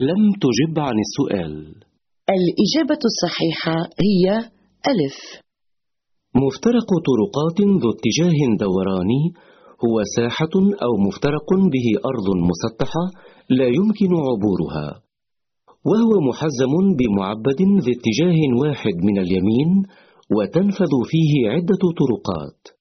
لم تجب عن السؤال. الإجابة الصحيحة هي ألف. مفترق طرقات ذو اتجاه دوراني هو ساحة أو مفترق به أرض مسطحة لا يمكن عبورها وهو محزم بمعبد ذي اتجاه واحد من اليمين وتنفذ فيه عدة طرقات.